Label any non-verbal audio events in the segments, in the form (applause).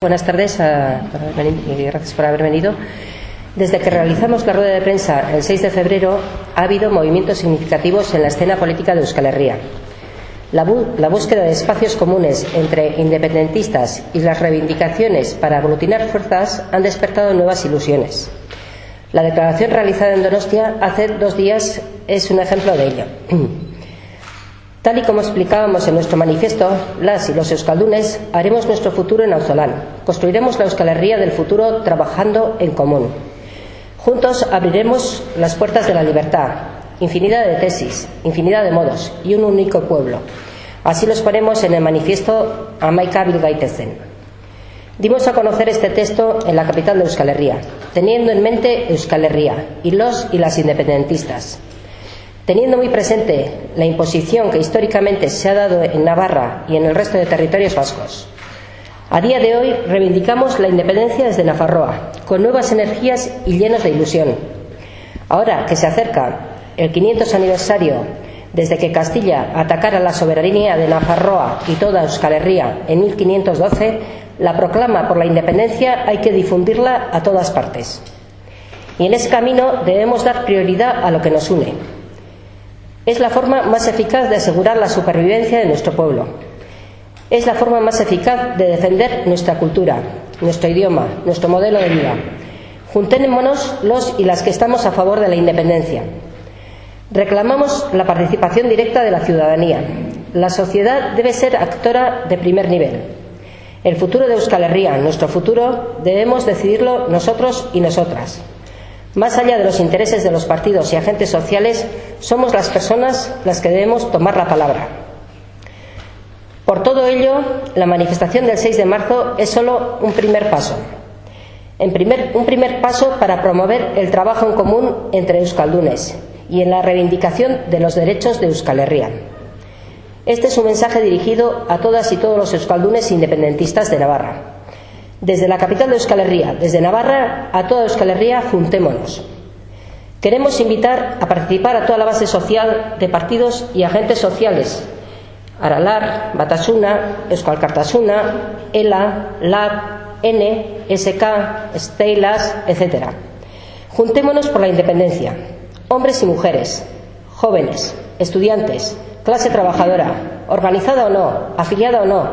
Buenas tardes y gracias por haber venido. Desde que realizamos la rueda de prensa el 6 de febrero, ha habido movimientos significativos en la escena política de Euskal Herria. La, la, búsqueda de espacios comunes entre independentistas y las reivindicaciones para aglutinar fuerzas han despertado nuevas ilusiones. La declaración realizada en Donostia hace dos días es un ejemplo de ello. (clears throat) Tal y como explicábamos en nuestro manifiesto, las y los euskaldunes haremos nuestro futuro en Auzolán. Construiremos la Euskal Herria del futuro trabajando en común. Juntos abriremos las puertas de la libertad, infinidad de tesis, infinidad de modos y un único pueblo. Así los ponemos en el manifiesto Amaika Bilgaitezen. Dimos a conocer este texto en la capital de Euskal Herria, teniendo en mente Euskal Herria y los y las independentistas. Teniendo muy presente la imposición que históricamente se ha dado en Navarra y en el resto de territorios vascos. A día de hoy reivindicamos la independencia desde Nafarroa, con nuevas energías y llenos de ilusión. Ahora que se acerca el 500 aniversario desde que Castilla atacara la soberanía de Nafarroa y toda Euskal Herria en 1512, la proclama por la independencia hay que difundirla a todas partes. Y en ese camino debemos dar prioridad a lo que nos une, es la forma más eficaz de asegurar la supervivencia de nuestro pueblo. Es la forma más eficaz de defender nuestra cultura, nuestro idioma, nuestro modelo de vida. Juntémonos los y las que estamos a favor de la independencia. Reclamamos la participación directa de la ciudadanía. La sociedad debe ser actora de primer nivel. El futuro de Euskal Herria, nuestro futuro, debemos decidirlo nosotros y nosotras. Más allá de los intereses de los partidos y agentes sociales, somos las personas las que debemos tomar la palabra. Por todo ello, la manifestación del 6 de marzo es solo un primer paso. Un primer paso para promover el trabajo en común entre euskaldunes y en la reivindicación de los derechos de Euskal Herria. Este es un mensaje dirigido a todas y todos los euskaldunes independentistas de Navarra. Desde la capital de Euskal Herria, desde Navarra a toda Euskal Herria, juntémonos. Queremos invitar a participar a toda la base social de partidos y agentes sociales. Aralar, Batasuna, Euskal Cartasuna, ELA, LAB, N, SK, Steilas, etc. Juntémonos por la independencia. Hombres y mujeres, jóvenes, estudiantes, clase trabajadora, organizada o no, afiliada o no.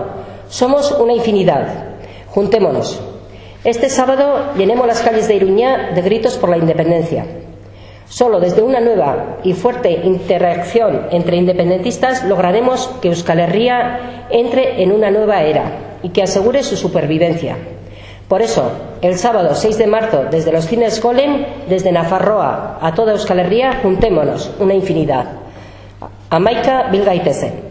Somos una infinidad Juntémonos. Este sábado llenemos las calles de Iruña de gritos por la independencia. Solo desde una nueva y fuerte interacción entre independentistas lograremos que Euskal Herria entre en una nueva era y que asegure su supervivencia. Por eso, el sábado 6 de marzo, desde los cines Golem, desde Nafarroa a toda Euskal Herria, juntémonos, una infinidad. Amaika Bilgaitese.